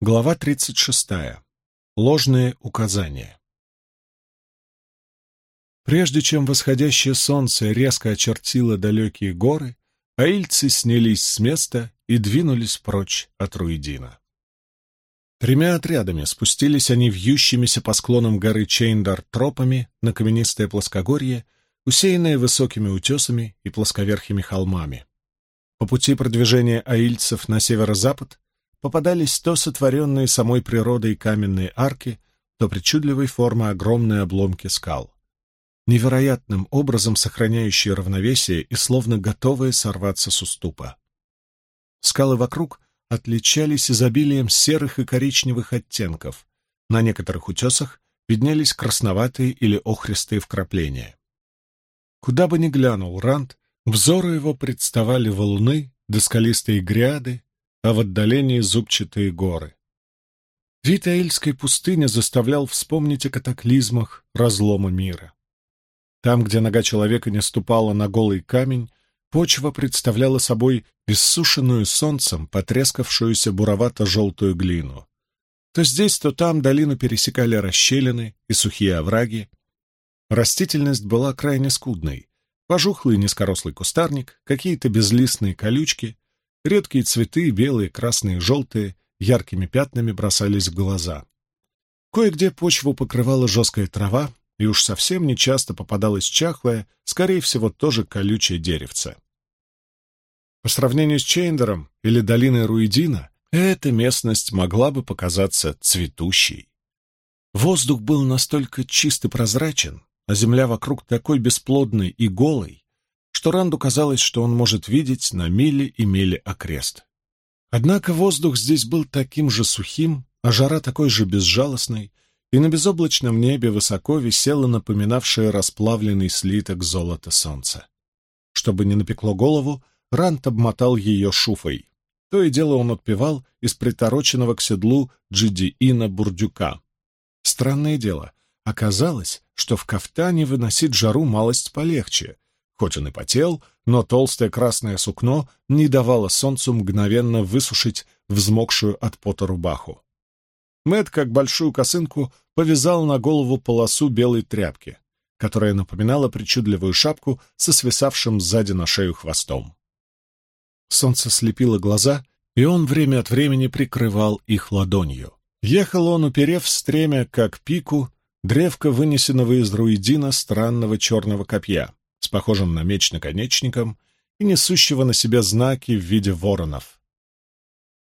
Глава 36. Ложные указания. Прежде чем восходящее солнце резко очертило далекие горы, аильцы снялись с места и двинулись прочь от Руидина. Тремя отрядами спустились они вьющимися по склонам горы Чейндар тропами на каменистое плоскогорье, усеянное высокими утесами и плосковерхими холмами. По пути продвижения аильцев на северо-запад попадались то сотворенные самой природой каменные арки, то причудливой формы огромные обломки скал, невероятным образом сохраняющие равновесие и словно готовые сорваться с уступа. Скалы вокруг отличались изобилием серых и коричневых оттенков, на некоторых утесах виднелись красноватые или охристые вкрапления. Куда бы ни глянул Ранд, взору его представали валуны, доскалистые гряды, а в отдалении зубчатые горы. Вид Аильской пустыни заставлял вспомнить о катаклизмах разлома мира. Там, где нога человека не ступала на голый камень, почва представляла собой иссушенную солнцем потрескавшуюся буровато-желтую глину. То здесь, то там долину пересекали расщелины и сухие овраги. Растительность была крайне скудной. Пожухлый низкорослый кустарник, какие-то безлистные колючки, Редкие цветы, белые, красные, желтые, яркими пятнами бросались в глаза. Кое-где почву покрывала жесткая трава, и уж совсем нечасто попадалось чахлое, скорее всего, тоже колючее деревце. По сравнению с Чейндером или долиной Руидина, эта местность могла бы показаться цветущей. Воздух был настолько чист и прозрачен, а земля вокруг такой бесплодной и голой, что Ранду казалось, что он может видеть на мили и мили окрест. Однако воздух здесь был таким же сухим, а жара такой же безжалостной, и на безоблачном небе высоко висело напоминавшее расплавленный слиток золота солнца. Чтобы не напекло голову, Рант обмотал ее шуфой. То и дело он отпевал из притороченного к седлу Джидиина бурдюка. Странное дело, оказалось, что в кафтане выносить жару малость полегче — Хоть он и потел, но толстое красное сукно не давало солнцу мгновенно высушить взмокшую от пота рубаху. Мэт, как большую косынку, повязал на голову полосу белой тряпки, которая напоминала причудливую шапку со свисавшим сзади на шею хвостом. Солнце слепило глаза, и он время от времени прикрывал их ладонью. Ехал он, уперев стремя, как пику, древко вынесенного из руидина странного черного копья похожим на меч наконечником и несущего на себе знаки в виде воронов.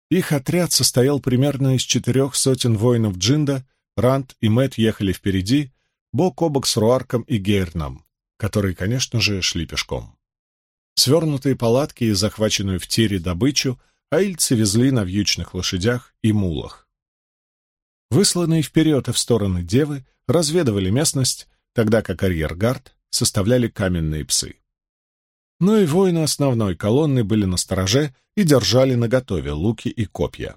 Их отряд состоял примерно из четырех сотен воинов Джинда, Рант и Мэт ехали впереди, бок о бок с Руарком и Гейрном, которые, конечно же, шли пешком. Свернутые палатки и захваченную в тире добычу аильцы везли на вьючных лошадях и мулах. Высланные вперед и в стороны девы разведывали местность, тогда как арьергард составляли каменные псы. Но и воины основной колонны были настороже и держали наготове луки и копья.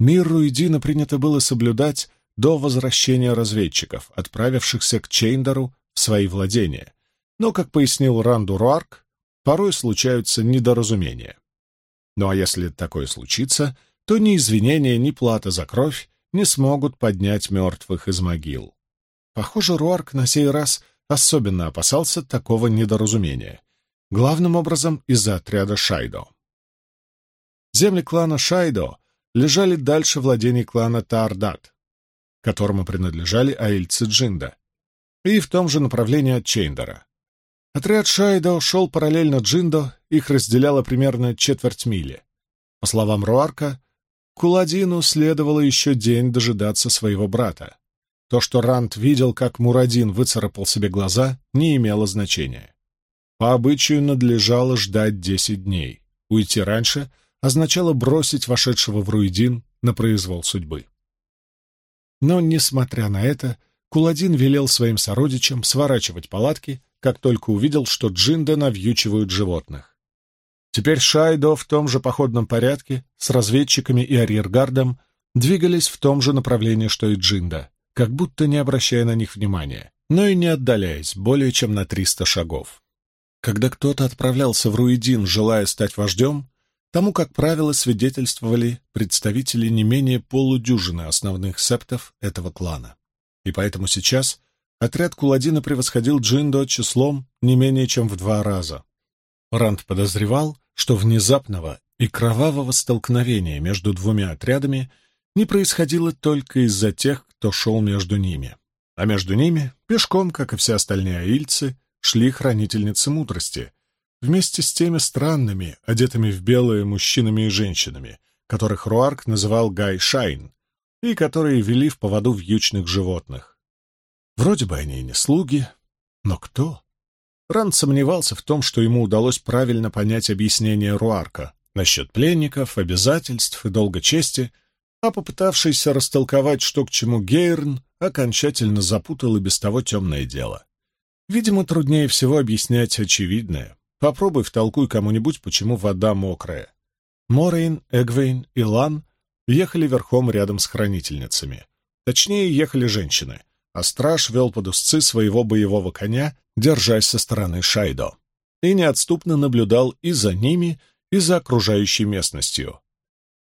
Мир Руидина принято было соблюдать до возвращения разведчиков, отправившихся к Чейндеру в свои владения, но, как пояснил Ранду Руарк, порой случаются недоразумения. Ну а если такое случится, то ни извинения, ни плата за кровь не смогут поднять мертвых из могил. Похоже, Руарк на сей раз особенно опасался такого недоразумения, главным образом из-за отряда Шайдо. Земли клана Шайдо лежали дальше владений клана Таардат, которому принадлежали аильцы Джинда, и в том же направлении от Чейндера. Отряд Шайдо шел параллельно Джиндо, их разделяло примерно четверть мили. По словам Руарка, Куладину следовало еще день дожидаться своего брата. То, что Ранд видел, как Мурадин выцарапал себе глаза, не имело значения. По обычаю надлежало ждать десять дней. Уйти раньше означало бросить вошедшего в Руидин на произвол судьбы. Но, несмотря на это, Куладин велел своим сородичам сворачивать палатки, как только увидел, что джинда навьючивают животных. Теперь Шайдо в том же походном порядке, с разведчиками и арьергардом, двигались в том же направлении, что и джинда как будто не обращая на них внимания, но и не отдаляясь более чем на триста шагов. Когда кто-то отправлялся в Руидин, желая стать вождем, Тому, как правило, свидетельствовали представители не менее полудюжины основных септов этого клана. И поэтому сейчас отряд Куладина превосходил Джиндо числом не менее чем в два раза. Ранд подозревал, что внезапного и кровавого столкновения между двумя отрядами не происходило только из-за тех, кто шел между ними. А между ними, пешком, как и все остальные аильцы, шли хранительницы мудрости, вместе с теми странными, одетыми в белые мужчинами и женщинами, которых Руарк называл Гай Шайн, и которые вели в поводу вьючных животных. Вроде бы они и не слуги, но кто? Ранд сомневался в том, что ему удалось правильно понять объяснение Руарка насчет пленников, обязательств и долга чести, а попытавшийся растолковать, что к чему Гейрн, окончательно запутал и без того темное дело. Видимо, труднее всего объяснять очевидное. Попробуй втолкуй кому-нибудь, почему вода мокрая. Морейн, Эгвейн и Лан ехали верхом рядом с хранительницами. Точнее, ехали женщины, а страж вел под уздцы своего боевого коня, держась со стороны Шайдо, и неотступно наблюдал и за ними, и за окружающей местностью.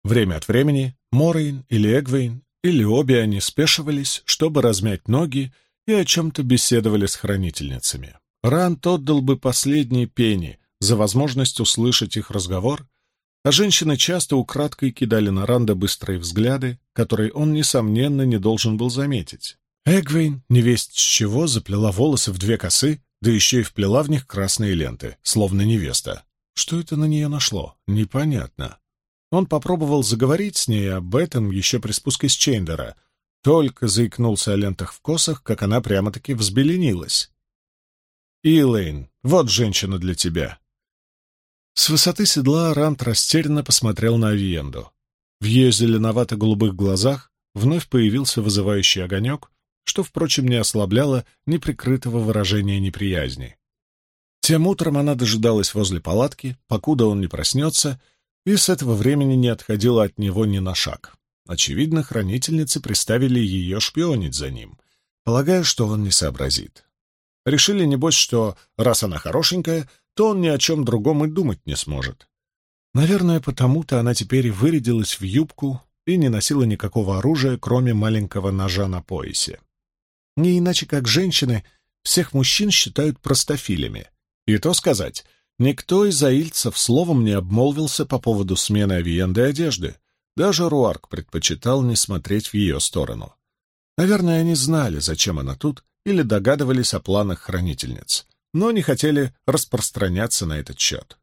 Время от времени Морейн или Эгвейн или обе они спешивались, чтобы размять ноги, и о чем-то беседовали с хранительницами. Ранд отдал бы последние пени за возможность услышать их разговор, а женщины часто украдкой кидали на Ранда быстрые взгляды, которые он, несомненно, не должен был заметить. Эгвейн, невесть с чего, заплела волосы в две косы, да еще и вплела в них красные ленты, словно невеста. Что это на нее нашло? Непонятно. Он попробовал заговорить с ней об этом еще при спуске с Чейндера, только заикнулся о лентах в косах, как она прямо-таки взбеленилась. «Илэйн, вот женщина для тебя!» С высоты седла Рант растерянно посмотрел на Авиенду. В ее зеленовато-голубых глазах вновь появился вызывающий огонек, что, впрочем, не ослабляло неприкрытого выражения неприязни. Тем утром она дожидалась возле палатки, покуда он не проснется, и с этого времени не отходила от него ни на шаг. Очевидно, хранительницы приставили ее шпионить за ним, полагая, что он не сообразит. Решили, небось, что раз она хорошенькая, то он ни о чем другом и думать не сможет. Наверное, потому-то она теперь вырядилась в юбку и не носила никакого оружия, кроме маленького ножа на поясе. Не иначе как женщины всех мужчин считают простофилями. И то сказать, никто из аильцев словом не обмолвился по поводу смены авиенды одежды. Даже Руарк предпочитал не смотреть в ее сторону. Наверное, они знали, зачем она тут, или догадывались о планах хранительниц, но не хотели распространяться на этот счет.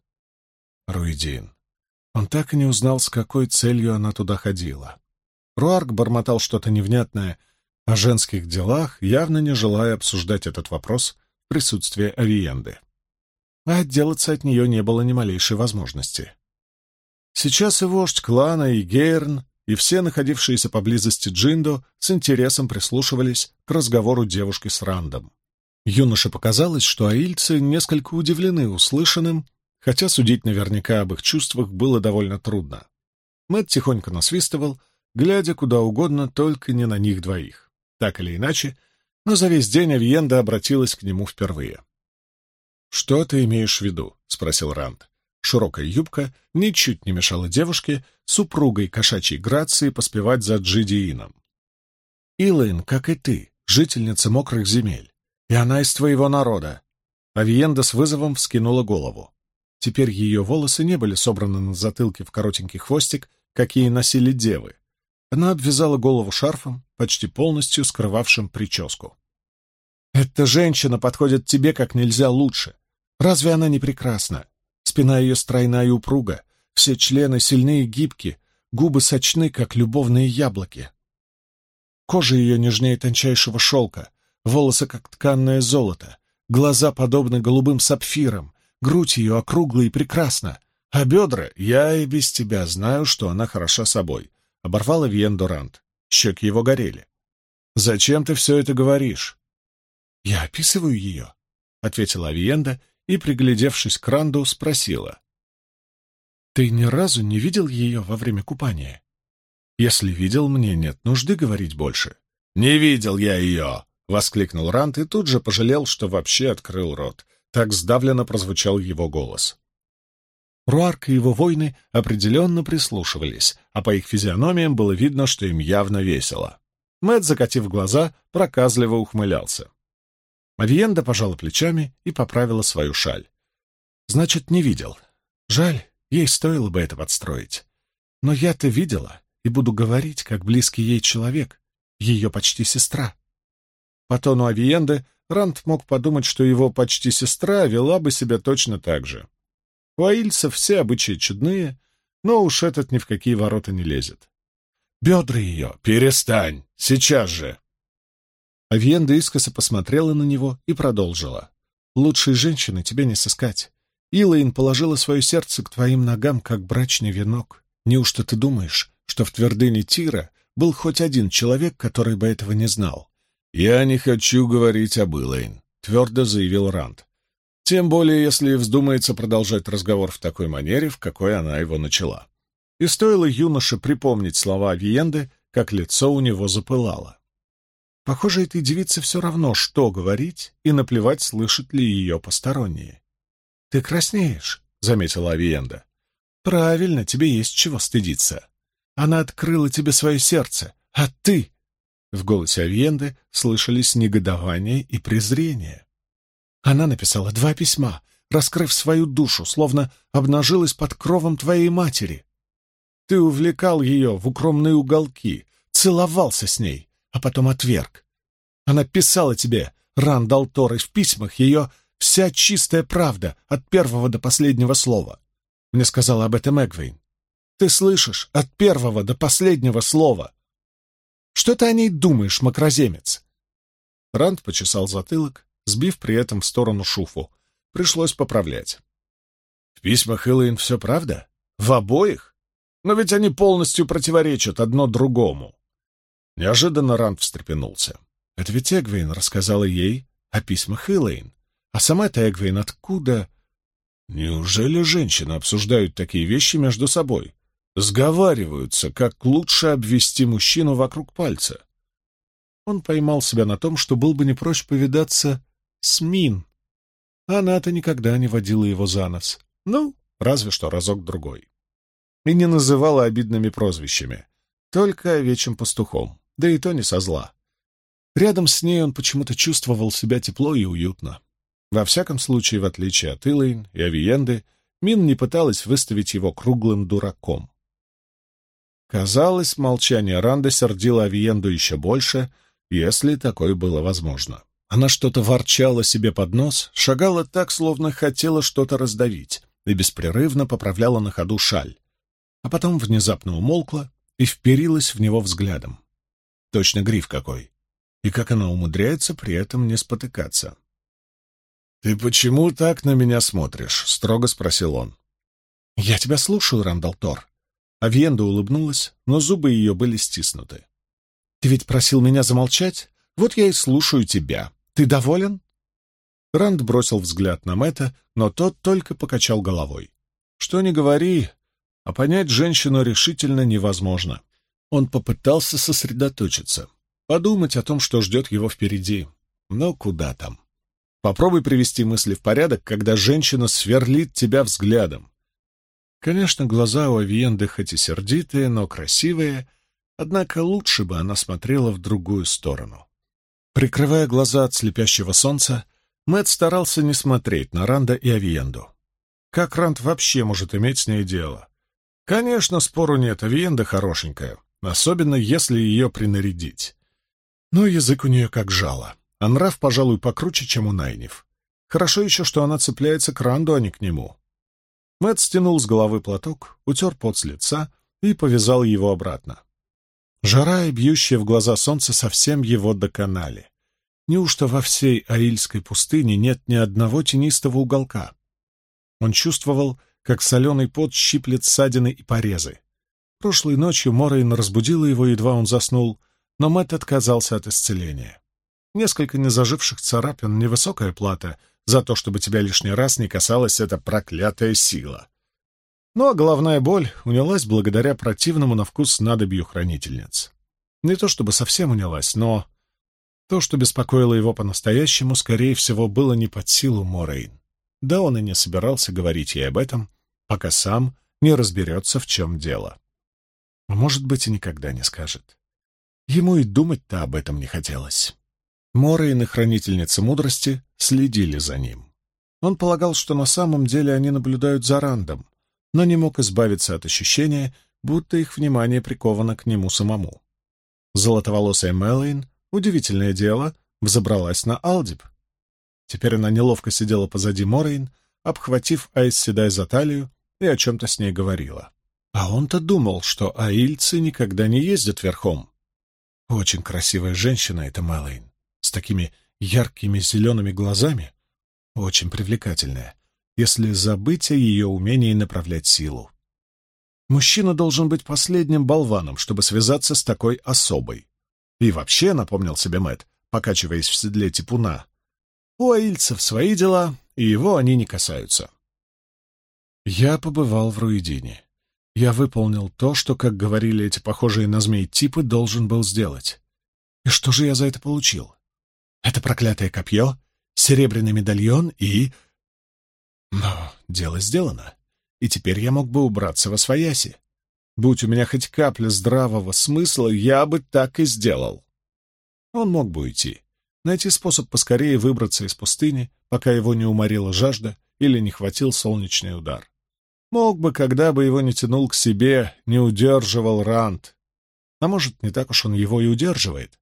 Руидин. Он так и не узнал, с какой целью она туда ходила. Руарк бормотал что-то невнятное о женских делах, явно не желая обсуждать этот вопрос в присутствии Авиенды. А отделаться от нее не было ни малейшей возможности. Сейчас и вождь клана, и Гейрн и все находившиеся поблизости Джиндо с интересом прислушивались к разговору девушки с Рандом. Юноше показалось, что аильцы несколько удивлены услышанным, хотя судить наверняка об их чувствах было довольно трудно. Мэтт тихонько насвистывал, глядя куда угодно, только не на них двоих. Так или иначе, но за весь день Авиенда обратилась к нему впервые. «Что ты имеешь в виду?» — спросил Ранд. Широкая юбка ничуть не мешала девушке, супругой кошачьей грации, поспевать за Джидиином. «Илайн, как и ты, жительница мокрых земель, и она из твоего народа». Авиенда с вызовом вскинула голову. Теперь ее волосы не были собраны на затылке в коротенький хвостик, какие носили девы. Она обвязала голову шарфом, почти полностью скрывавшим прическу. «Эта женщина подходит тебе как нельзя лучше. Разве она не прекрасна? Спина ее стройна и упруга, все члены сильные и гибки, губы сочны, как любовные яблоки. Кожа ее нежнее тончайшего шелка, волосы, как тканное золото, глаза подобны голубым сапфирам, грудь ее округла и прекрасна, а бедра, я и без тебя знаю, что она хороша собой. Оборвала Вьен Дурант. Щеки его горели. «Зачем ты все это говоришь?» «Я описываю ее», — ответила Авиенда и, приглядевшись к Ранду, спросила. «Ты ни разу не видел ее во время купания? Если видел, мне нет нужды говорить больше». «Не видел я ее!» — воскликнул Ранд и тут же пожалел, что вообще открыл рот. Так сдавленно прозвучал его голос. Руарк и его воины определенно прислушивались, а по их физиономиям было видно, что им явно весело. Мэт, закатив глаза, проказливо ухмылялся. Авиенда пожала плечами и поправила свою шаль. «Значит, не видел. Жаль, ей стоило бы это подстроить. Но я-то видела и буду говорить, как близкий ей человек, ее почти сестра». По тону Авиенды Ранд мог подумать, что его почти сестра вела бы себя точно так же. У аильцев все обычаи чудные, но уж этот ни в какие ворота не лезет. «Бедра ее! Перестань! Сейчас же!» Авиенда искоса посмотрела на него и продолжила. «Лучшей женщины тебе не сыскать. Илайн положила свое сердце к твоим ногам, как брачный венок. Неужто ты думаешь, что в твердыне Тира был хоть один человек, который бы этого не знал?» «Я не хочу говорить об Илайн», — твердо заявил Ранд. Тем более, если вздумается продолжать разговор в такой манере, в какой она его начала. И стоило юноше припомнить слова Виенды, как лицо у него запылало. Похоже, этой девице все равно, что говорить, и наплевать, слышат ли ее посторонние. — Ты краснеешь, — заметила Авиенда. — Правильно, тебе есть чего стыдиться. Она открыла тебе свое сердце, а ты... В голосе Авиенды слышались негодование и презрение. Она написала два письма, раскрыв свою душу, словно обнажилась под кровом твоей матери. Ты увлекал ее в укромные уголки, целовался с ней, а потом отверг. Она писала тебе, Рандал Тор, и в письмах ее вся чистая правда, от первого до последнего слова. Мне сказала об этом Эгвейн. Ты слышишь, от первого до последнего слова. Что ты о ней думаешь, макроземец? Ранд почесал затылок, сбив при этом в сторону шуфу. Пришлось поправлять. В письмах Элэйн все правда? В обоих? Но ведь они полностью противоречат одно другому. Неожиданно Ранд встрепенулся. Это ведь Эгвейн рассказала ей о письмах Элэйн. А сама-то Эгвейн откуда? Неужели женщины обсуждают такие вещи между собой? Сговариваются, как лучше обвести мужчину вокруг пальца. Он поймал себя на том, что был бы не прочь повидаться Смин. Она-то никогда не водила его за нос. Ну, разве что разок-другой. И не называла обидными прозвищами. Только овечьим пастухом. Да и то не со зла. Рядом с ней он почему-то чувствовал себя тепло и уютно. Во всяком случае, в отличие от Илайн и Авиенды, Мин не пыталась выставить его круглым дураком. Казалось, молчание Ранда сердило Авиенду еще больше, если такое было возможно. Она что-то ворчала себе под нос, шагала так, словно хотела что-то раздавить, и беспрерывно поправляла на ходу шаль. А потом внезапно умолкла и вперилась в него взглядом. Точно гриф какой. И как она умудряется при этом не спотыкаться. «Ты почему так на меня смотришь?» — строго спросил он. «Я тебя слушаю, Рандал Тор». Авиенда улыбнулась, но зубы ее были стиснуты. «Ты ведь просил меня замолчать? Вот я и слушаю тебя. Ты доволен?» Ранд бросил взгляд на Мэтта, но тот только покачал головой. Что ни говори, а понять женщину решительно невозможно. Он попытался сосредоточиться, подумать о том, что ждет его впереди. Но куда там? Попробуй привести мысли в порядок, когда женщина сверлит тебя взглядом. Конечно, глаза у Авиенды хоть и сердитые, но красивые, однако лучше бы она смотрела в другую сторону. Прикрывая глаза от слепящего солнца, Мэт старался не смотреть на Ранда и Авиенду. Как Ранд вообще может иметь с ней дело? Конечно, спору нет, Авиенда хорошенькая, особенно если ее принарядить. Но язык у нее как жало, а нрав, пожалуй, покруче, чем у Найнев. Хорошо еще, что она цепляется к Ранду, а не к нему. Мэт стянул с головы платок, утер пот с лица и повязал его обратно. Жара и бьющее в глаза солнце совсем его доконали. Неужто во всей Аильской пустыне нет ни одного тенистого уголка? Он чувствовал, как соленый пот щиплет ссадины и порезы. Прошлой ночью Морейн разбудила его, едва он заснул, но Мэтт отказался от исцеления. Несколько незаживших царапин — невысокая плата за то, чтобы тебя лишний раз не касалась эта проклятая сила. Ну а головная боль унялась благодаря противному на вкус надобью хранительниц. Не то чтобы совсем унялась, но то, что беспокоило его по-настоящему, скорее всего, было не под силу Морейн. Да он и не собирался говорить ей об этом, пока сам не разберется, в чем дело. А может быть, и никогда не скажет. Ему и думать-то об этом не хотелось. Морейн и Хранительница Мудрости следили за ним. Он полагал, что на самом деле они наблюдают за Рандом, но не мог избавиться от ощущения, будто их внимание приковано к нему самому. Золотоволосая Мэлэйн, удивительное дело, взобралась на Алдиб. Теперь она неловко сидела позади Морейн, обхватив Айс Седай за талию и о чем-то с ней говорила. А он-то думал, что аильцы никогда не ездят верхом. Очень красивая женщина эта Мэлэйн, с такими яркими зелеными глазами. Очень привлекательная, если забыть о ее умении направлять силу. Мужчина должен быть последним болваном, чтобы связаться с такой особой. И вообще, напомнил себе Мэт, покачиваясь в седле типуна, у аильцев свои дела, и его они не касаются. Я побывал в Руидине. Я выполнил то, что, как говорили эти похожие на змей типы, должен был сделать. И что же я за это получил? Это проклятое копье, серебряный медальон и... Но дело сделано, и теперь я мог бы убраться во свояси. Будь у меня хоть капля здравого смысла, я бы так и сделал. Он мог бы уйти, найти способ поскорее выбраться из пустыни, пока его не уморила жажда или не хватил солнечный удар. Мог бы, когда бы его не тянул к себе, не удерживал Рант. А может, не так уж он его и удерживает.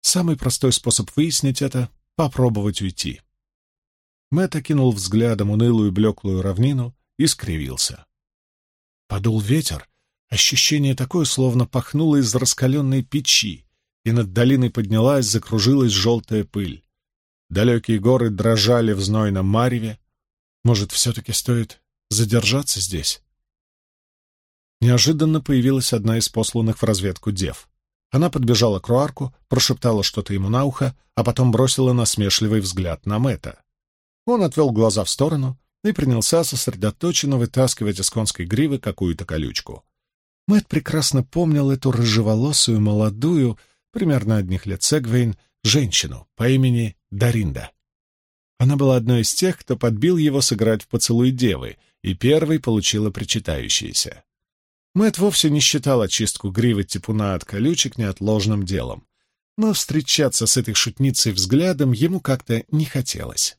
Самый простой способ выяснить это — попробовать уйти. Мэтт окинул взглядом унылую блеклую равнину и скривился. Подул ветер, ощущение такое, словно пахнуло из раскаленной печи, и над долиной поднялась, закружилась желтая пыль. Далекие горы дрожали в знойном мареве. Может, все-таки стоит задержаться здесь. Неожиданно появилась одна из посланных в разведку дев. Она подбежала к Руарку, прошептала что-то ему на ухо, а потом бросила насмешливый взгляд на Мэта. Он отвел глаза в сторону и принялся сосредоточенно вытаскивать из конской гривы какую-то колючку. Мэт прекрасно помнил эту рыжеволосую, молодую, примерно одних лет Сегвейн, женщину по имени Даринда. Она была одной из тех, кто подбил его сыграть в поцелуй девы, и первой получила причитающееся. Мэт вовсе не считал очистку гривы типуна от колючек неотложным делом, но встречаться с этой шутницей взглядом ему как-то не хотелось.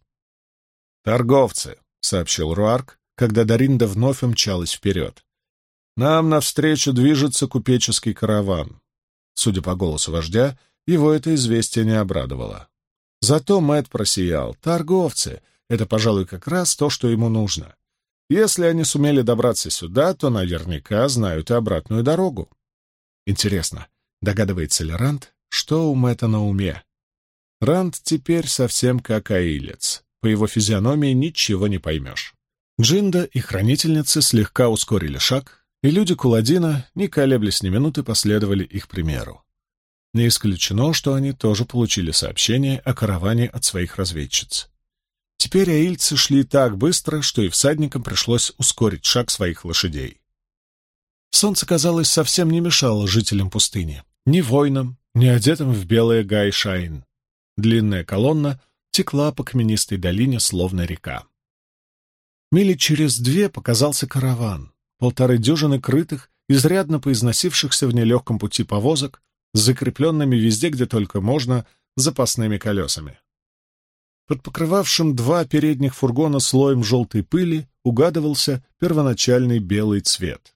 «Торговцы», — сообщил Руарк, когда Даринда вновь умчалась вперед. «Нам навстречу движется купеческий караван». Судя по голосу вождя, его это известие не обрадовало. Зато Мэт просиял. «Торговцы! Это, пожалуй, как раз то, что ему нужно. Если они сумели добраться сюда, то наверняка знают и обратную дорогу. Интересно, догадывается ли Ранд, что у Мэтта на уме? Ранд теперь совсем как аилец. По его физиономии ничего не поймешь. Джинда и хранительницы слегка ускорили шаг, и люди Куладина, не колеблясь ни минуты, последовали их примеру. Не исключено, что они тоже получили сообщение о караване от своих разведчиц. Теперь аильцы шли так быстро, что и всадникам пришлось ускорить шаг своих лошадей. Солнце, казалось, совсем не мешало жителям пустыни, ни воинам, ни одетым в белое гайшайн. Длинная колонна текла по каменистой долине, словно река. Мили через две показался караван, полторы дюжины крытых, изрядно поизносившихся в нелегком пути повозок, закрепленными везде, где только можно, запасными колесами. Под покрывавшим два передних фургона слоем желтой пыли угадывался первоначальный белый цвет.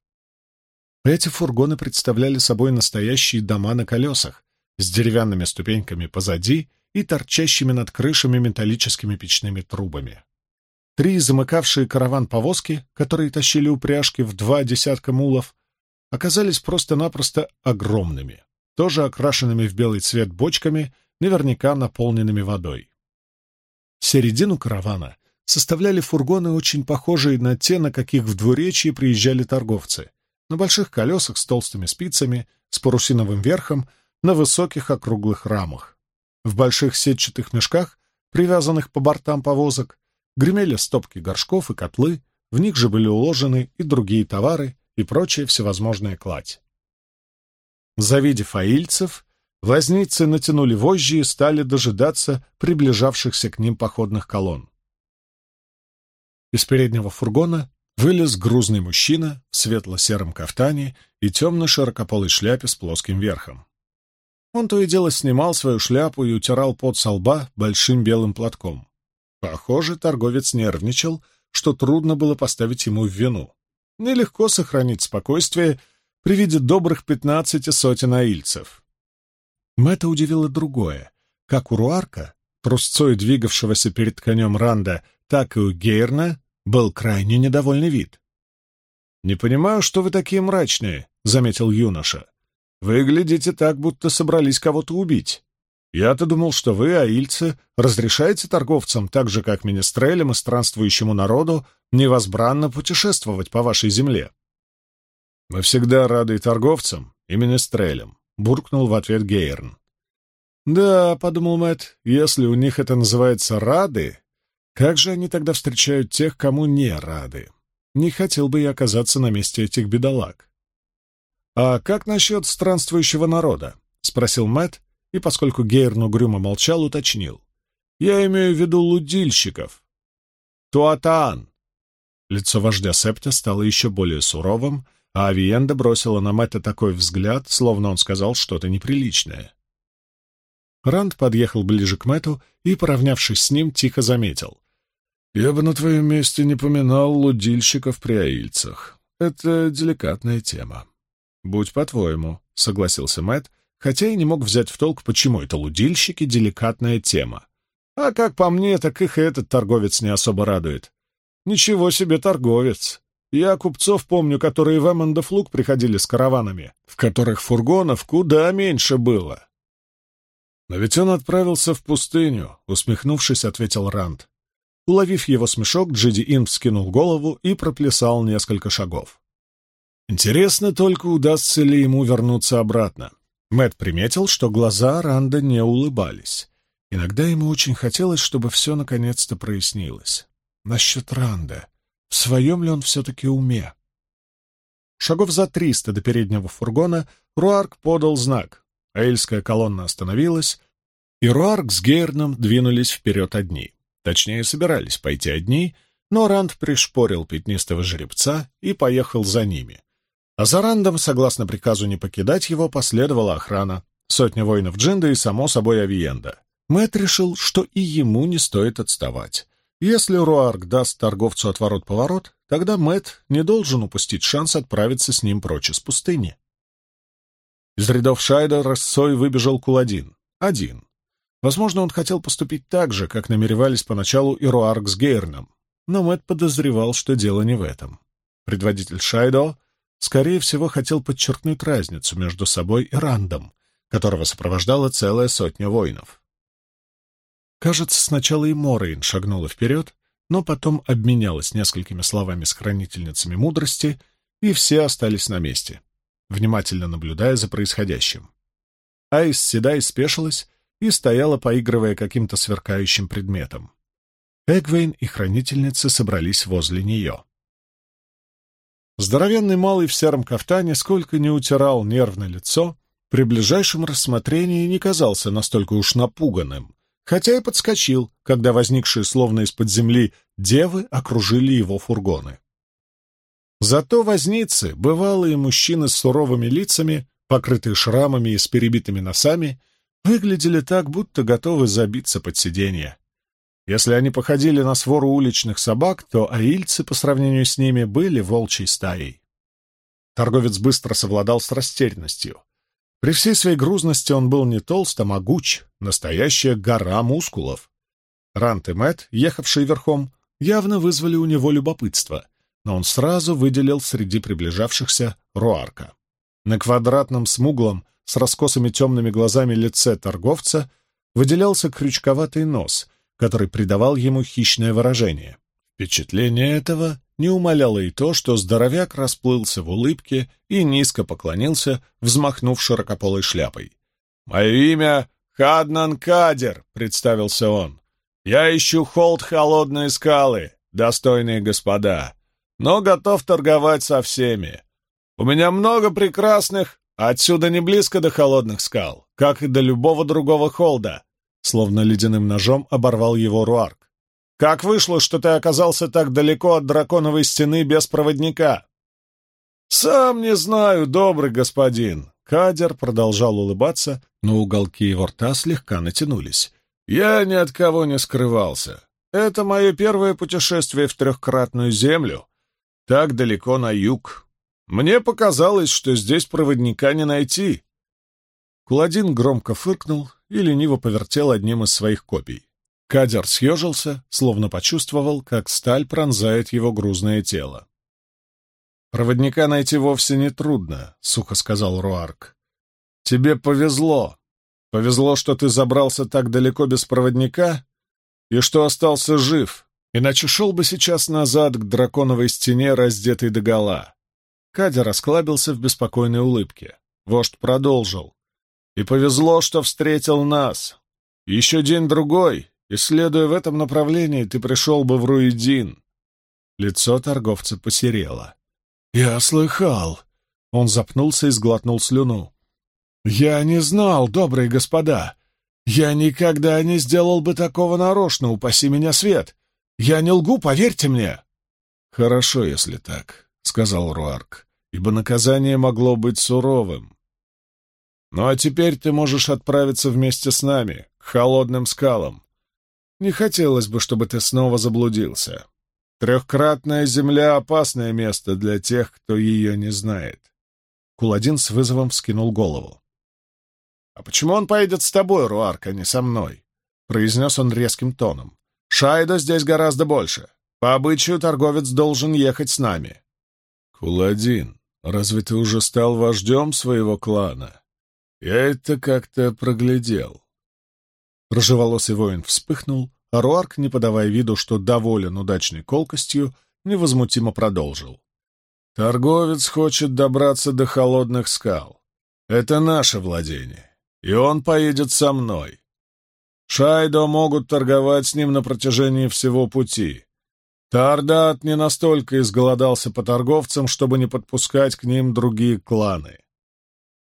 Эти фургоны представляли собой настоящие дома на колесах, с деревянными ступеньками позади и торчащими над крышами металлическими печными трубами. Три замыкавшие караван повозки, которые тащили упряжки в два десятка мулов, оказались просто-напросто огромными, тоже окрашенными в белый цвет бочками, наверняка наполненными водой. Середину каравана составляли фургоны, очень похожие на те, на каких в двуречье приезжали торговцы, на больших колесах с толстыми спицами, с парусиновым верхом, на высоких округлых рамах. В больших сетчатых мешках, привязанных по бортам повозок, гремели стопки горшков и котлы, в них же были уложены и другие товары, и прочая всевозможная кладь. Завидев аильцев, Возницы натянули вожжи и стали дожидаться приближавшихся к ним походных колонн. Из переднего фургона вылез грузный мужчина в светло-сером кафтане и темно-широкополой шляпе с плоским верхом. Он то и дело снимал свою шляпу и утирал пот со лба большим белым платком. Похоже, торговец нервничал, что трудно было поставить ему в вину. Нелегко сохранить спокойствие при виде добрых пятнадцати сотен аильцев. Мэтта удивило другое. Как у Руарка, трусцой двигавшегося перед конем Ранда, так и у Гейрна был крайне недовольный вид. «Не понимаю, что вы такие мрачные», — заметил юноша. «Вы глядите так, будто собрались кого-то убить. Я-то думал, что вы, аильцы, разрешаете торговцам, так же, как министрелям и странствующему народу, невозбранно путешествовать по вашей земле». «Мы всегда рады торговцам, и министрелям», — буркнул в ответ Гейрн. «Да», — подумал Мэтт, — «если у них это называется рады, как же они тогда встречают тех, кому не рады? Не хотел бы я оказаться на месте этих бедолаг». «А как насчет странствующего народа?» — спросил Мэтт, и, поскольку Гейрн угрюмо молчал, уточнил. «Я имею в виду лудильщиков». «Туатаан!» Лицо вождя Септа стало еще более суровым, а Авиенда бросила на Мэтта такой взгляд, словно он сказал что-то неприличное. Ранд подъехал ближе к Мэту и, поравнявшись с ним, тихо заметил. «Я бы на твоем месте не поминал лудильщиков при аильцах. Это деликатная тема». «Будь по-твоему», — согласился Мэт, хотя и не мог взять в толк, почему это лудильщики — деликатная тема. А как по мне, так их и этот торговец не особо радует. Ничего себе торговец! Я купцов помню, которые в Эммондофлуг приходили с караванами, в которых фургонов куда меньше было. «Но ведь он отправился в пустыню», — усмехнувшись, ответил Ранд. Уловив его смешок, Джиди Ин вскинул голову и проплясал несколько шагов. Интересно только, удастся ли ему вернуться обратно. Мэт приметил, что глаза Ранда не улыбались. Иногда ему очень хотелось, чтобы все наконец-то прояснилось. Насчет Ранда. В своем ли он все-таки уме? Шагов за триста до переднего фургона Руарк подал знак. Эйльская колонна остановилась, и Руарк с Гейрном двинулись вперед одни. Точнее, собирались пойти одни, но Ранд пришпорил пятнистого жеребца и поехал за ними. А за Рандом, согласно приказу не покидать его, последовала охрана, сотня воинов Джинда и, само собой, Авиенда. Мэт решил, что и ему не стоит отставать. Если Руарк даст торговцу отворот-поворот, тогда Мэт не должен упустить шанс отправиться с ним прочь из пустыни. Из рядов Шайда росой выбежал Куладин. Один. Возможно, он хотел поступить так же, как намеревались поначалу и Руарк с Гейрном. Но Мэтт подозревал, что дело не в этом. Предводитель Шайдо, скорее всего, хотел подчеркнуть разницу между собой и Рандом, которого сопровождала целая сотня воинов. Кажется, сначала и Морейн шагнула вперед, но потом обменялась несколькими словами с хранительницами мудрости, и все остались на месте внимательно наблюдая за происходящим. Айс Седай спешилась и стояла, поигрывая каким-то сверкающим предметом. Эгвейн и хранительницы собрались возле нее. Здоровенный малый в сером кафтане сколько не утирал нервное лицо, при ближайшем рассмотрении не казался настолько уж напуганным, хотя и подскочил, когда возникшие словно из-под земли девы окружили его фургоны. Зато возницы, бывалые мужчины с суровыми лицами, покрытые шрамами и с перебитыми носами, выглядели так, будто готовы забиться под сиденье. Если они походили на свору уличных собак, то аильцы по сравнению с ними были волчьей стаей. Торговец быстро совладал с растерянностью. При всей своей грузности он был не толст, а могуч, настоящая гора мускулов. Рант и Мэтт, ехавшие верхом, явно вызвали у него любопытство, но он сразу выделил среди приближавшихся Руарка. На квадратном смуглом, с раскосыми темными глазами лице торговца выделялся крючковатый нос, который придавал ему хищное выражение. Впечатление этого не умаляло и то, что здоровяк расплылся в улыбке и низко поклонился, взмахнув широкополой шляпой. «Мое имя Хаднан Кадер», — представился он. «Я ищу холд холодные скалы, достойные господа но готов торговать со всеми. У меня много прекрасных, а отсюда не близко до холодных скал, как и до любого другого холда. Словно ледяным ножом оборвал его Руарк. Как вышло, что ты оказался так далеко от драконовой стены без проводника?» «Сам не знаю, добрый господин!» Кадер продолжал улыбаться, но уголки его рта слегка натянулись. «Я ни от кого не скрывался. Это мое первое путешествие в трехкратную землю, так далеко на юг. Мне показалось, что здесь проводника не найти». Куладин громко фыркнул и лениво повертел одним из своих копий. Кадер съежился, словно почувствовал, как сталь пронзает его грузное тело. «Проводника найти вовсе не трудно», — сухо сказал Руарк. «Тебе повезло. Повезло, что ты забрался так далеко без проводника и что остался жив, иначе шел бы сейчас назад к драконовой стене, раздетый догола». Кадя расклабился в беспокойной улыбке. Вождь продолжил. «И повезло, что встретил нас. Еще день-другой, и, следуя в этом направлении, ты пришел бы в Руидин». Лицо торговца посерело. «Я слыхал!» Он запнулся и сглотнул слюну. «Я не знал, добрые господа! Я никогда не сделал бы такого нарочно, упаси меня свет! Я не лгу, поверьте мне!» «Хорошо, если так», — сказал Руарк, «ибо наказание могло быть суровым. Ну а теперь ты можешь отправиться вместе с нами, к холодным скалам. Не хотелось бы, чтобы ты снова заблудился. Трехкратная земля — опасное место для тех, кто ее не знает. Куладин с вызовом вскинул голову. — А почему он поедет с тобой, Руарк, а не со мной? — произнес он резким тоном. — Шайда здесь гораздо больше. По обычаю торговец должен ехать с нами. — Куладин, разве ты уже стал вождем своего клана? Я это как-то проглядел. Рыжеволосый воин вспыхнул, а Руарк, не подавая виду, что доволен удачной колкостью, невозмутимо продолжил. «Торговец хочет добраться до холодных скал. Это наше владение, и он поедет со мной. Шайдо могут торговать с ним на протяжении всего пути. Тардат не настолько изголодался по торговцам, чтобы не подпускать к ним другие кланы.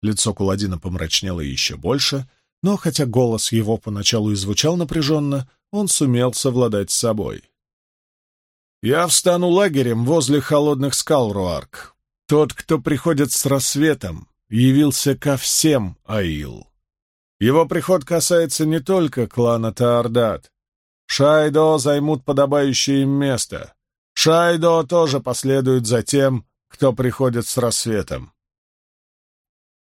Лицо Куладина помрачнело еще больше, но хотя голос его поначалу и звучал напряженно, он сумел совладать с собой. «Я встану лагерем возле холодных скал, Руарк. Тот, кто приходит с рассветом, явился ко всем, Аил. Его приход касается не только клана Таордат. Шайдо займут подобающее им место. Шайдо тоже последует за тем, кто приходит с рассветом.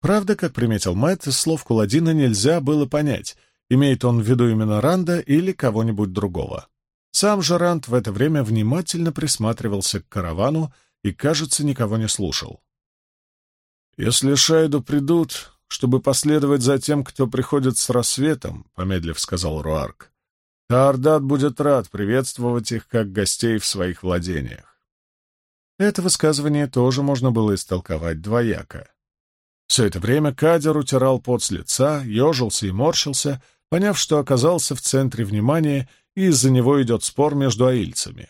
Правда, как приметил Мэтт, слов Куладина нельзя было понять, имеет он в виду именно Ранда или кого-нибудь другого. Сам же Ранд в это время внимательно присматривался к каравану и, кажется, никого не слушал. «Если Шайду придут, чтобы последовать за тем, кто приходит с рассветом», — помедлив сказал Руарк, — «Таордат будет рад приветствовать их как гостей в своих владениях». Это высказывание тоже можно было истолковать двояко. Все это время Кадер утирал пот с лица, ежился и морщился, поняв, что оказался в центре внимания, и из-за него идет спор между аильцами.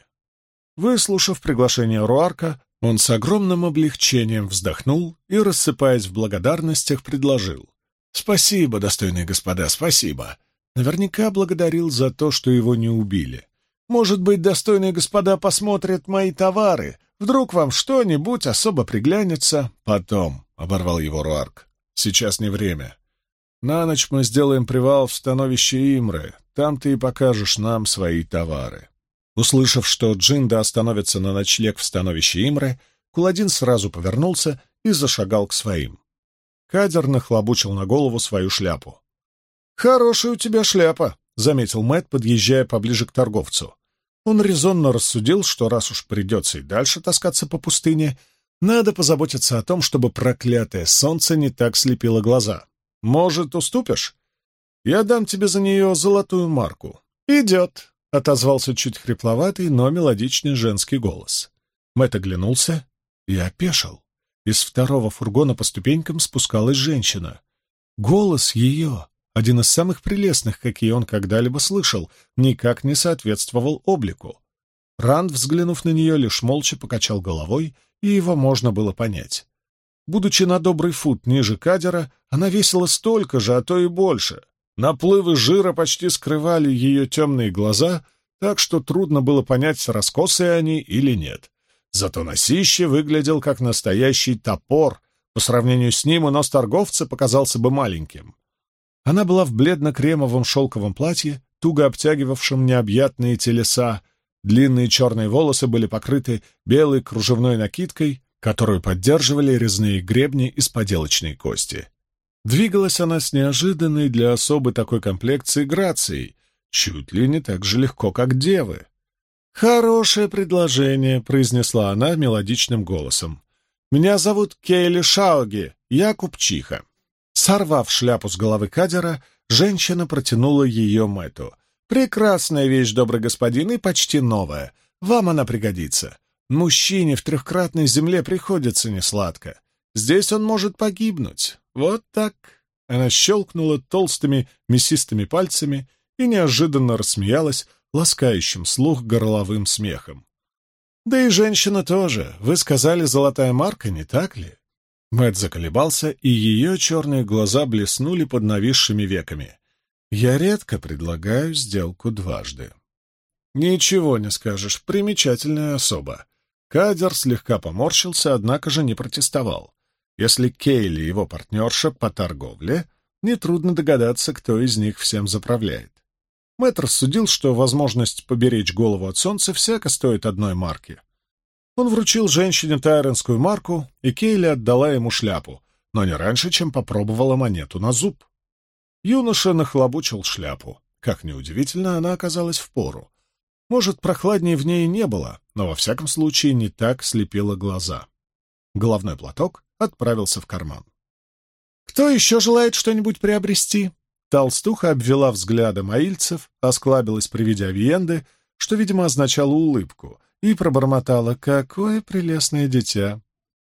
Выслушав приглашение Руарка, он с огромным облегчением вздохнул и, рассыпаясь в благодарностях, предложил. «Спасибо, достойные господа, спасибо. Наверняка благодарил за то, что его не убили. Может быть, достойные господа посмотрят мои товары. Вдруг вам что-нибудь особо приглянется потом». — оборвал его Руарк. «Сейчас не время. На ночь мы сделаем привал в становище Имры. Там ты и покажешь нам свои товары». Услышав, что Джинда остановится на ночлег в становище Имры, Куладин сразу повернулся и зашагал к своим. Кадер нахлобучил на голову свою шляпу. «Хорошая у тебя шляпа», — заметил Мэтт, подъезжая поближе к торговцу. Он резонно рассудил, что раз уж придется и дальше таскаться по пустыне, надо позаботиться о том, чтобы проклятое солнце не так слепило глаза. Может, уступишь? Я дам тебе за нее золотую марку. Идет, — отозвался чуть хрипловатый, но мелодичный женский голос. Мэтт оглянулся и опешил. Из второго фургона по ступенькам спускалась женщина. Голос ее, один из самых прелестных, какие он когда-либо слышал, никак не соответствовал облику. Ранд, взглянув на нее, лишь молча покачал головой и его можно было понять. Будучи на добрый фут ниже кадера, она весила столько же, а то и больше. Наплывы жира почти скрывали ее темные глаза, так что трудно было понять, раскосые они или нет. Зато носище выглядел как настоящий топор. По сравнению с ним и нос торговца показался бы маленьким. Она была в бледно-кремовом шелковом платье, туго обтягивавшем необъятные телеса. Длинные черные волосы были покрыты белой кружевной накидкой, которую поддерживали резные гребни из поделочной кости. Двигалась она с неожиданной для особы такой комплекции грацией, чуть ли не так же легко, как девы. «Хорошее предложение», — произнесла она мелодичным голосом. «Меня зовут Кейли Шауги, я купчиха». Сорвав шляпу с головы кадера, женщина протянула ее Мэтту. «Прекрасная вещь, добрый господин, и почти новая. Вам она пригодится. Мужчине в трехкратной земле приходится несладко. Здесь он может погибнуть. Вот так. Она щелкнула толстыми мясистыми пальцами и неожиданно рассмеялась ласкающим слух горловым смехом. «Да и женщина тоже. Вы сказали, золотая марка, не так ли?» Мэт заколебался, и ее черные глаза блеснули под нависшими веками. «Я редко предлагаю сделку дважды». «Ничего не скажешь, примечательная особа. Кадер слегка поморщился, однако же не протестовал. Если Кейли его партнерша по торговле, нетрудно догадаться, кто из них всем заправляет. Мэтт рассудил, что возможность поберечь голову от солнца всяко стоит одной марки. Он вручил женщине тайренскую марку, и Кейли отдала ему шляпу, но не раньше, чем попробовала монету на зуб. Юноша нахлобучил шляпу. Как неудивительно, она оказалась в пору. Может, прохладнее в ней не было, но во всяком случае не так слепило глаза. Головной платок отправился в карман. «Кто еще желает что-нибудь приобрести?» Толстуха обвела взглядом аильцев, осклабилась при виде авиенды, что, видимо, означало улыбку, и пробормотала «Какое прелестное дитя!»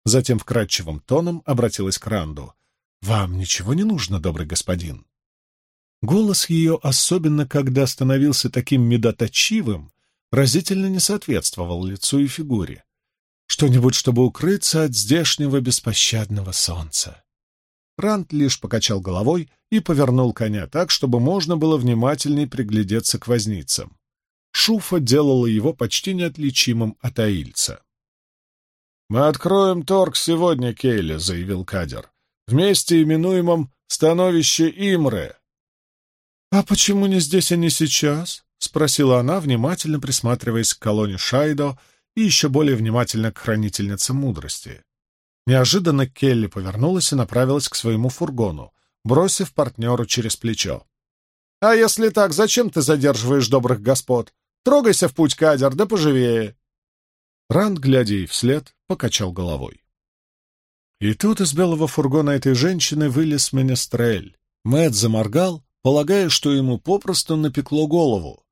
Затем вкрадчивым тоном обратилась к Ранду. «Вам ничего не нужно, добрый господин?» Голос ее, особенно когда становился таким медоточивым, разительно не соответствовал лицу и фигуре. Что-нибудь, чтобы укрыться от здешнего беспощадного солнца. Рант лишь покачал головой и повернул коня так, чтобы можно было внимательней приглядеться к возницам. Шуфа делала его почти неотличимым от аильца. «Мы откроем торг сегодня, Кейли», — заявил Кадер, — «в месте, именуемом Становище Имре». «А почему не здесь, а не сейчас?» — спросила она, внимательно присматриваясь к колонне Шайдо и еще более внимательно к хранительнице мудрости. Неожиданно Келли повернулась и направилась к своему фургону, бросив партнеру через плечо. «А если так, зачем ты задерживаешь добрых господ? Трогайся в путь, кадер, да поживее!» Ранд, глядя ей вслед, покачал головой. И тут из белого фургона этой женщины вылез Менестрель. Мэт заморгал, полагая, что ему попросту напекло голову.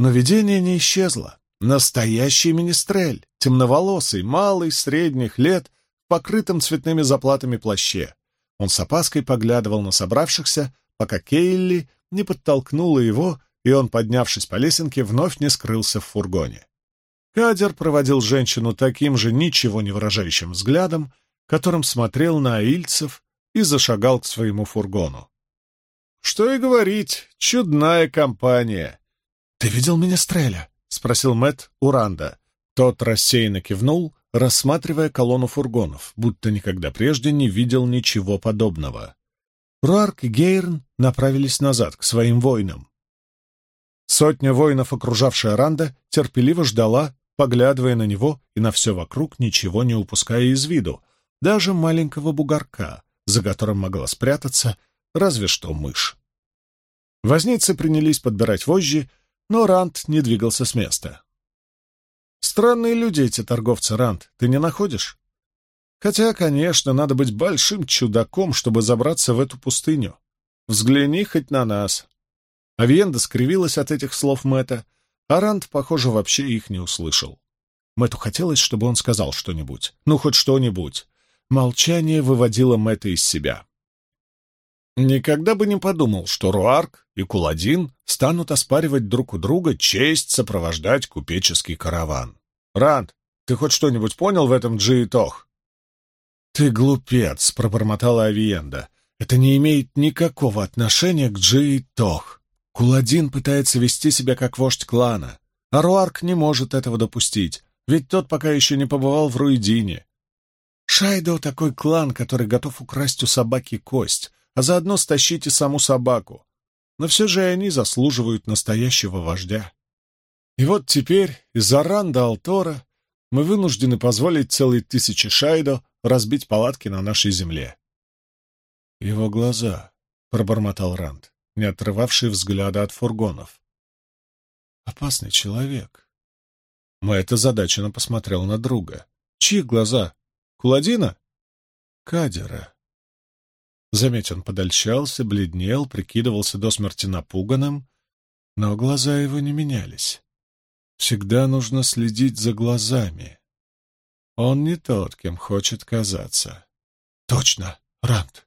Но видение не исчезло. Настоящий министрель, темноволосый, малый, средних лет, в покрытом цветными заплатами плаще. Он с опаской поглядывал на собравшихся, пока Кейли не подтолкнула его, и он, поднявшись по лесенке, вновь не скрылся в фургоне. Кадер проводил женщину таким же ничего не выражающим взглядом, которым смотрел на аильцев и зашагал к своему фургону. Что и говорить, чудная компания. «Ты видел меня, Стреля?» — спросил Мэт у Ранда. Тот рассеянно кивнул, рассматривая колонну фургонов, будто никогда прежде не видел ничего подобного. Руарк и Гейрн направились назад, к своим воинам. Сотня воинов, окружавшая Ранда, терпеливо ждала, поглядывая на него и на все вокруг, ничего не упуская из виду, даже маленького бугорка, за которым могла спрятаться разве что мышь. Возницы принялись подбирать вожжи, но Рант не двигался с места. «Странные люди эти торговцы, Рант, ты не находишь? Хотя, конечно, надо быть большим чудаком, чтобы забраться в эту пустыню. Взгляни хоть на нас». Авиенда скривилась от этих слов Мэтта, а Рант, похоже, вообще их не услышал. Мэтту хотелось, чтобы он сказал что-нибудь. Ну, хоть что-нибудь. Молчание выводило Мэтта из себя. Никогда бы не подумал, что Руарк и Куладин станут оспаривать друг у друга честь сопровождать купеческий караван. Ранд, ты хоть что-нибудь понял в этом Джиитох? Ты глупец, пробормотала Авиенда. Это не имеет никакого отношения к Джиитох. Куладин пытается вести себя как вождь клана. Аруарк не может этого допустить, ведь тот пока еще не побывал в Руидине. Шайдо — такой клан, который готов украсть у собаки кость, а заодно стащить и саму собаку. Но все же они заслуживают настоящего вождя. И вот теперь из-за Ранда Алтора мы вынуждены позволить целой тысячи Шайдо разбить палатки на нашей земле. Его глаза, — пробормотал Ранд, не отрывавший взгляда от фургонов. Опасный человек. Мэтт озадаченно посмотрел на друга. Чьи глаза? Куладина? Кадера. Заметь, он подольщался, бледнел, прикидывался до смерти напуганным, но глаза его не менялись. Всегда нужно следить за глазами. Он не тот, кем хочет казаться. Точно, Рант.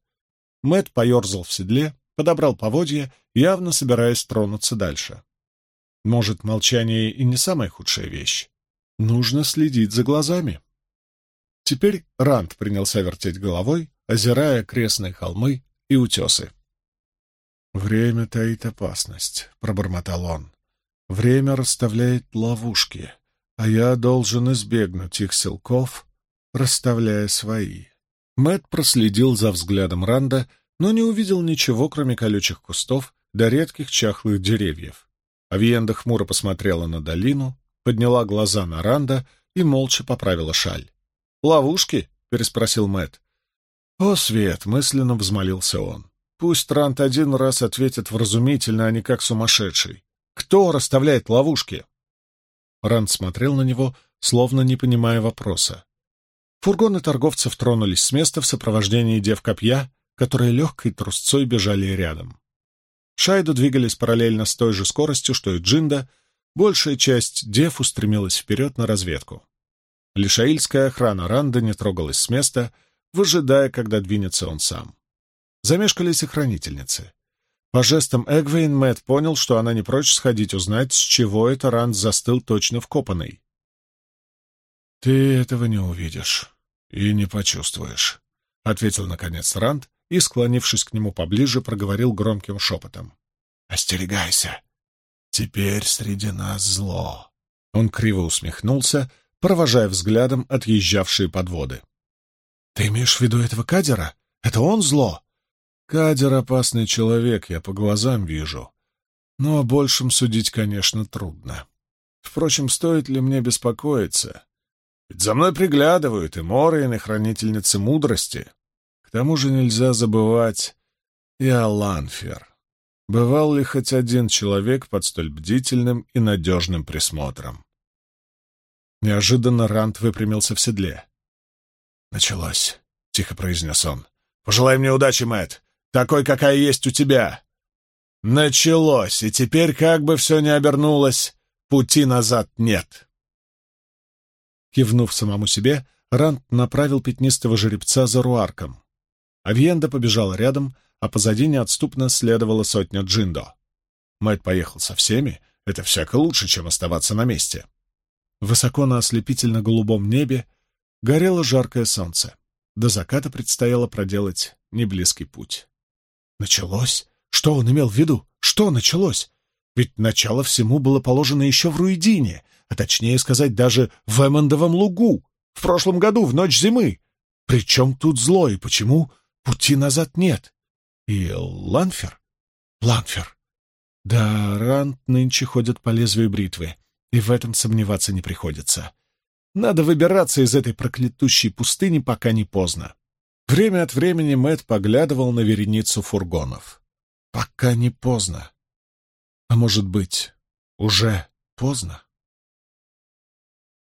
Мэт поерзал в седле, подобрал поводья, явно собираясь тронуться дальше. Может, молчание и не самая худшая вещь. Нужно следить за глазами. Теперь Рант принялся вертеть головой, озирая крестные холмы и утесы. «Время таит опасность», — пробормотал он. «Время расставляет ловушки, а я должен избегнуть их силков, расставляя свои». Мэт проследил за взглядом Ранда, но не увидел ничего, кроме колючих кустов да редких чахлых деревьев. Авиенда хмуро посмотрела на долину, подняла глаза на Ранда и молча поправила шаль. «Ловушки?» — переспросил Мэт. «О, Свет!» — мысленно взмолился он. «Пусть Ранд один раз ответит вразумительно, а не как сумасшедший. Кто расставляет ловушки?» Ранд смотрел на него, словно не понимая вопроса. Фургоны торговцев тронулись с места в сопровождении дев копья, которые легкой трусцой бежали рядом. Шайду двигались параллельно с той же скоростью, что и Джинда, большая часть дев устремилась вперед на разведку. Лишаильская охрана Ранда не трогалась с места, выжидая, когда двинется он сам. Замешкались и хранительницы. По жестам Эгвейн Мэтт понял, что она не прочь сходить узнать, с чего это Ранд застыл точно вкопанный. «Ты этого не увидишь и не почувствуешь», — ответил, наконец, Ранд и, склонившись к нему поближе, проговорил громким шепотом. «Остерегайся! Теперь среди нас зло!» Он криво усмехнулся, провожая взглядом отъезжавшие подводы. «Ты имеешь в виду этого кадера? Это он зло?» «Кадер — опасный человек, я по глазам вижу. Но о большем судить, конечно, трудно. Впрочем, стоит ли мне беспокоиться? Ведь за мной приглядывают и Морейн, и хранительницы мудрости. К тому же нельзя забывать и о Ланфер. Бывал ли хоть один человек под столь бдительным и надежным присмотром? Неожиданно Рант выпрямился в седле. «Началось», — тихо произнес он. «Пожелай мне удачи, Мэтт, такой, какая есть у тебя». «Началось, и теперь, как бы все ни обернулось, пути назад нет». Кивнув самому себе, Рант направил пятнистого жеребца за руарком. Авиенда побежала рядом, а позади неотступно следовала сотня Джиндо. Мэтт поехал со всеми, это всяко лучше, чем оставаться на месте. Высоко на ослепительно-голубом небе горело жаркое солнце. До заката предстояло проделать неблизкий путь. Началось? Что он имел в виду? Что началось? Ведь начало всему было положено еще в Руидине, а точнее сказать, даже в Эммондовом лугу, в прошлом году, в ночь зимы. Причем тут зло и почему Пути назад нет. И Ланфер? Ланфер. Да, Рант нынче ходит по лезвию бритвы, и в этом сомневаться не приходится. Надо выбираться из этой проклятущей пустыни, пока не поздно. Время от времени Мэт поглядывал на вереницу фургонов. Пока не поздно. А может быть, уже поздно?